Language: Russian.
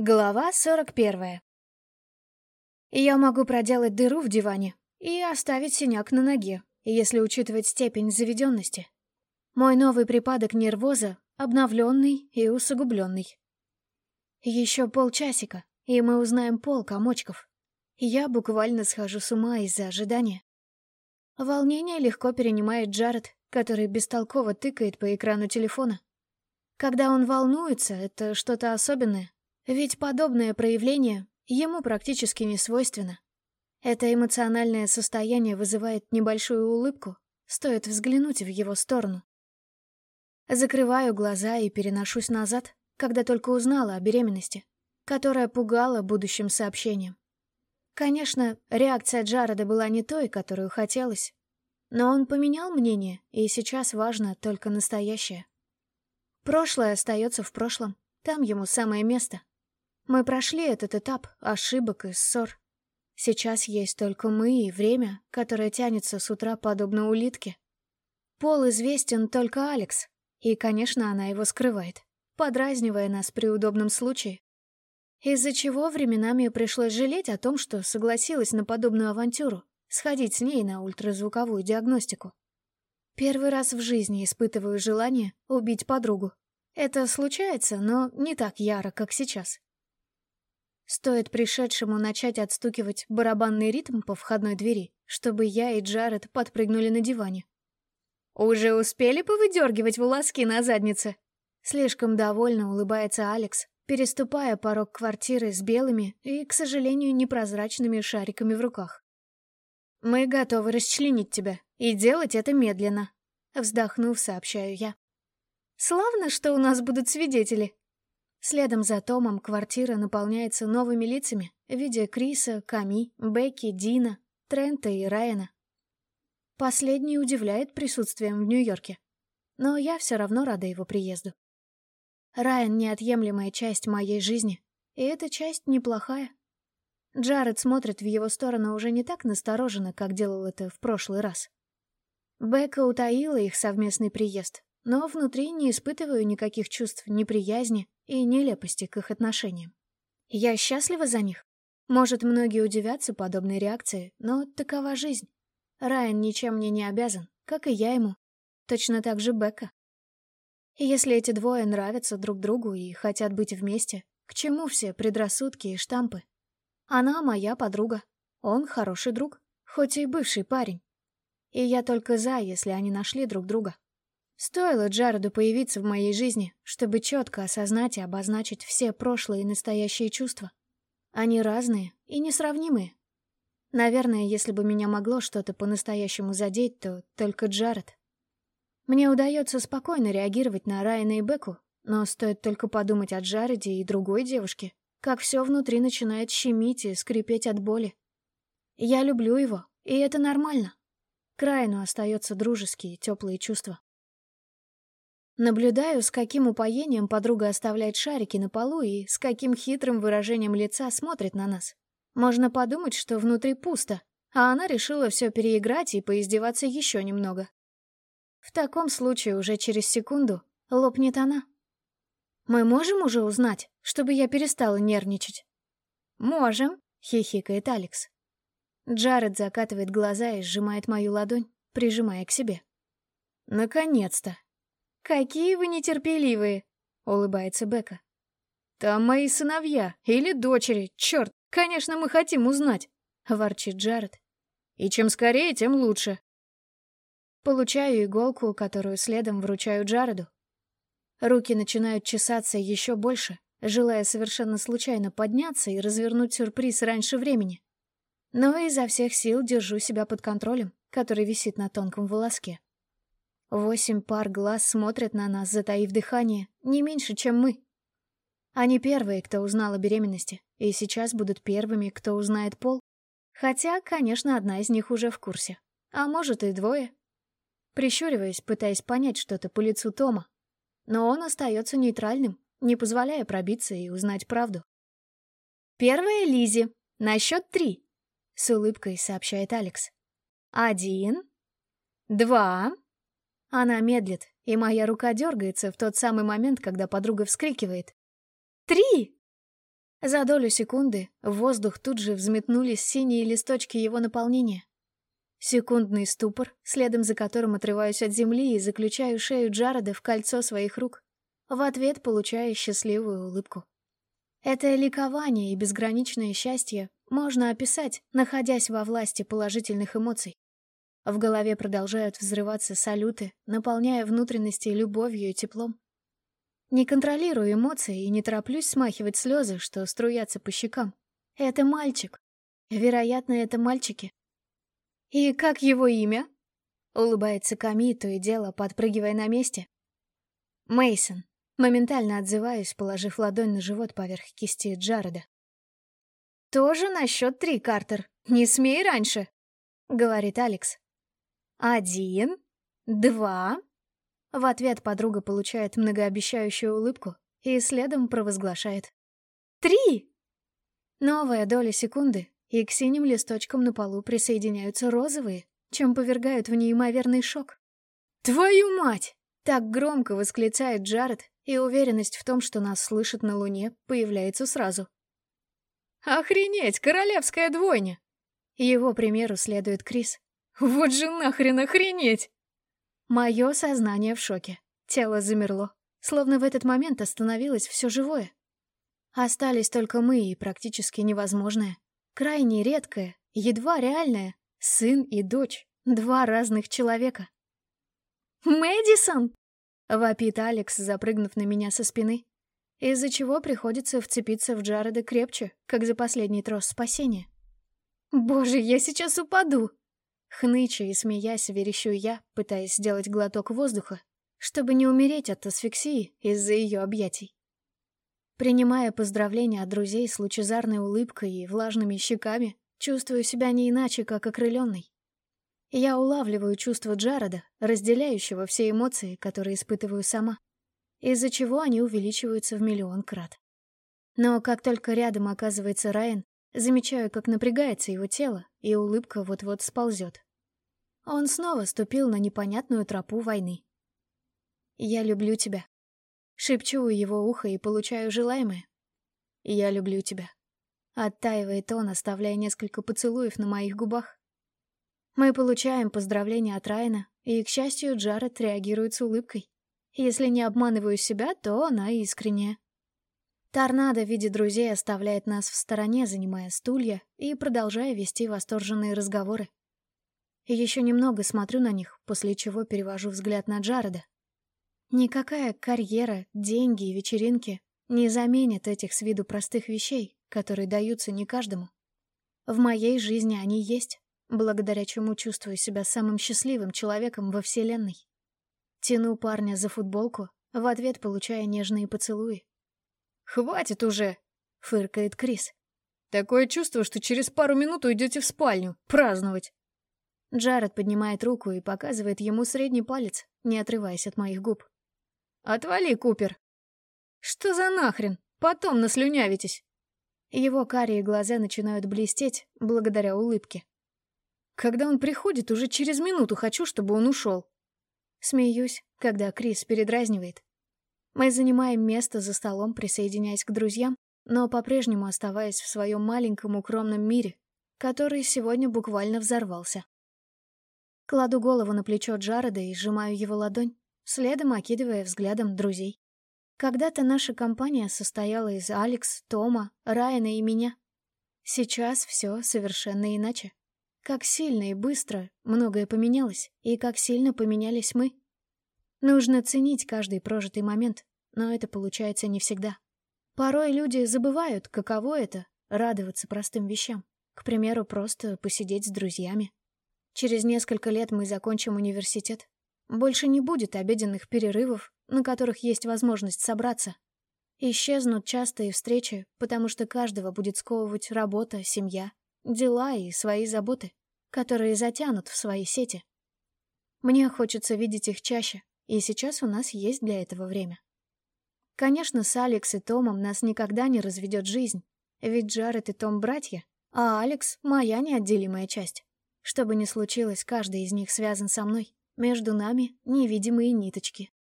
Глава 41. Я могу проделать дыру в диване и оставить синяк на ноге, если учитывать степень заведенности. Мой новый припадок нервоза обновленный и усугубленный. Еще полчасика, и мы узнаем пол комочков. Я буквально схожу с ума из-за ожидания. Волнение легко перенимает Джаред, который бестолково тыкает по экрану телефона. Когда он волнуется, это что-то особенное, ведь подобное проявление ему практически не свойственно. Это эмоциональное состояние вызывает небольшую улыбку, стоит взглянуть в его сторону. Закрываю глаза и переношусь назад, когда только узнала о беременности, которая пугала будущим сообщением. Конечно, реакция Джареда была не той, которую хотелось, но он поменял мнение, и сейчас важно только настоящее. Прошлое остается в прошлом, там ему самое место. Мы прошли этот этап ошибок и ссор. Сейчас есть только мы и время, которое тянется с утра подобно улитке. Пол известен только Алекс, и, конечно, она его скрывает, подразнивая нас при удобном случае. Из-за чего временами пришлось жалеть о том, что согласилась на подобную авантюру, сходить с ней на ультразвуковую диагностику. Первый раз в жизни испытываю желание убить подругу. Это случается, но не так яро, как сейчас. Стоит пришедшему начать отстукивать барабанный ритм по входной двери, чтобы я и Джаред подпрыгнули на диване. «Уже успели повыдергивать волоски на заднице?» Слишком довольно улыбается Алекс, переступая порог квартиры с белыми и, к сожалению, непрозрачными шариками в руках. «Мы готовы расчленить тебя, и делать это медленно», — вздохнув, сообщаю я. «Славно, что у нас будут свидетели», Следом за Томом квартира наполняется новыми лицами в виде Криса, Ками, Бекки, Дина, Трента и Райана. Последний удивляет присутствием в Нью-Йорке, но я все равно рада его приезду. Райан — неотъемлемая часть моей жизни, и эта часть неплохая. Джаред смотрит в его сторону уже не так настороженно, как делал это в прошлый раз. Бекка утаила их совместный приезд, но внутри не испытываю никаких чувств неприязни и нелепости к их отношениям. Я счастлива за них. Может, многие удивятся подобной реакции, но такова жизнь. Райан ничем мне не обязан, как и я ему. Точно так же Бекка. И если эти двое нравятся друг другу и хотят быть вместе, к чему все предрассудки и штампы? Она моя подруга, он хороший друг, хоть и бывший парень. И я только за, если они нашли друг друга. Стоило Джареду появиться в моей жизни, чтобы четко осознать и обозначить все прошлые и настоящие чувства. Они разные и несравнимые. Наверное, если бы меня могло что-то по-настоящему задеть, то только Джаред. Мне удается спокойно реагировать на Райана и Беку, но стоит только подумать о Джареде и другой девушке, как все внутри начинает щемить и скрипеть от боли. Я люблю его, и это нормально. К Райану остаются дружеские, теплые чувства. Наблюдаю, с каким упоением подруга оставляет шарики на полу и с каким хитрым выражением лица смотрит на нас. Можно подумать, что внутри пусто, а она решила все переиграть и поиздеваться еще немного. В таком случае уже через секунду лопнет она. «Мы можем уже узнать, чтобы я перестала нервничать?» «Можем», — хихикает Алекс. Джаред закатывает глаза и сжимает мою ладонь, прижимая к себе. «Наконец-то!» «Какие вы нетерпеливые!» — улыбается Бека. «Там мои сыновья или дочери, черт, конечно, мы хотим узнать!» — ворчит Джаред. «И чем скорее, тем лучше!» Получаю иголку, которую следом вручаю Джареду. Руки начинают чесаться еще больше, желая совершенно случайно подняться и развернуть сюрприз раньше времени. Но изо всех сил держу себя под контролем, который висит на тонком волоске. Восемь пар глаз смотрят на нас, затаив дыхание, не меньше, чем мы. Они первые, кто узнал о беременности, и сейчас будут первыми, кто узнает пол. Хотя, конечно, одна из них уже в курсе. А может, и двое. Прищуриваясь, пытаясь понять что-то по лицу Тома. Но он остается нейтральным, не позволяя пробиться и узнать правду. «Первая Лизи. На счет три», — с улыбкой сообщает Алекс. «Один. Два. Она медлит, и моя рука дергается в тот самый момент, когда подруга вскрикивает. «Три!» За долю секунды в воздух тут же взметнулись синие листочки его наполнения. Секундный ступор, следом за которым отрываюсь от земли и заключаю шею Джареда в кольцо своих рук. В ответ получаю счастливую улыбку. Это ликование и безграничное счастье можно описать, находясь во власти положительных эмоций. В голове продолжают взрываться салюты, наполняя внутренности любовью и теплом. Не контролирую эмоции и не тороплюсь смахивать слезы, что струятся по щекам. Это мальчик. Вероятно, это мальчики. «И как его имя?» Улыбается Ками, то и дело, подпрыгивая на месте. Мейсон. Моментально отзываюсь, положив ладонь на живот поверх кисти Джареда. «Тоже на счет три, Картер. Не смей раньше», — говорит Алекс. «Один, два...» В ответ подруга получает многообещающую улыбку и следом провозглашает. «Три!» Новая доля секунды, и к синим листочкам на полу присоединяются розовые, чем повергают в неимоверный шок. «Твою мать!» — так громко восклицает Джаред, и уверенность в том, что нас слышат на Луне, появляется сразу. «Охренеть, королевская двойня!» Его примеру следует Крис. «Вот же нахрен охренеть!» Мое сознание в шоке. Тело замерло. Словно в этот момент остановилось все живое. Остались только мы и практически невозможное. Крайне редкое, едва реальное. Сын и дочь. Два разных человека. «Мэдисон!» — вопит Алекс, запрыгнув на меня со спины. Из-за чего приходится вцепиться в Джареда крепче, как за последний трос спасения. «Боже, я сейчас упаду!» Хныча и смеясь, верещу я, пытаясь сделать глоток воздуха, чтобы не умереть от асфиксии из-за ее объятий. Принимая поздравления от друзей с лучезарной улыбкой и влажными щеками, чувствую себя не иначе, как окрыленной. Я улавливаю чувства Джареда, разделяющего все эмоции, которые испытываю сама, из-за чего они увеличиваются в миллион крат. Но как только рядом оказывается Райан, замечаю, как напрягается его тело, и улыбка вот-вот сползет. Он снова ступил на непонятную тропу войны. «Я люблю тебя», Шепчу у его уха и получаю желаемое. «Я люблю тебя». Оттаивает он, оставляя несколько поцелуев на моих губах. Мы получаем поздравления от Райана, и, к счастью, Джаред реагирует с улыбкой. Если не обманываю себя, то она искренняя. Торнадо в виде друзей оставляет нас в стороне, занимая стулья и продолжая вести восторженные разговоры. Еще немного смотрю на них, после чего перевожу взгляд на Джареда. Никакая карьера, деньги и вечеринки не заменят этих с виду простых вещей, которые даются не каждому. В моей жизни они есть, благодаря чему чувствую себя самым счастливым человеком во Вселенной. Тяну парня за футболку, в ответ получая нежные поцелуи. «Хватит уже!» — фыркает Крис. «Такое чувство, что через пару минут уйдете в спальню, праздновать!» Джаред поднимает руку и показывает ему средний палец, не отрываясь от моих губ. «Отвали, Купер!» «Что за нахрен? Потом наслюнявитесь!» Его карие глаза начинают блестеть благодаря улыбке. «Когда он приходит, уже через минуту хочу, чтобы он ушел!» Смеюсь, когда Крис передразнивает. Мы занимаем место за столом, присоединяясь к друзьям, но по-прежнему оставаясь в своем маленьком укромном мире, который сегодня буквально взорвался. Кладу голову на плечо Джареда и сжимаю его ладонь, следом окидывая взглядом друзей. Когда-то наша компания состояла из Алекс, Тома, Райана и меня. Сейчас все совершенно иначе. Как сильно и быстро многое поменялось, и как сильно поменялись мы. Нужно ценить каждый прожитый момент, но это получается не всегда. Порой люди забывают, каково это — радоваться простым вещам. К примеру, просто посидеть с друзьями. Через несколько лет мы закончим университет, больше не будет обеденных перерывов, на которых есть возможность собраться. Исчезнут частые встречи, потому что каждого будет сковывать работа, семья, дела и свои заботы, которые затянут в свои сети. Мне хочется видеть их чаще, и сейчас у нас есть для этого время. Конечно, с Алекс и Томом нас никогда не разведет жизнь, ведь Джаред и Том — братья, а Алекс — моя неотделимая часть. Что бы ни случилось, каждый из них связан со мной. Между нами невидимые ниточки.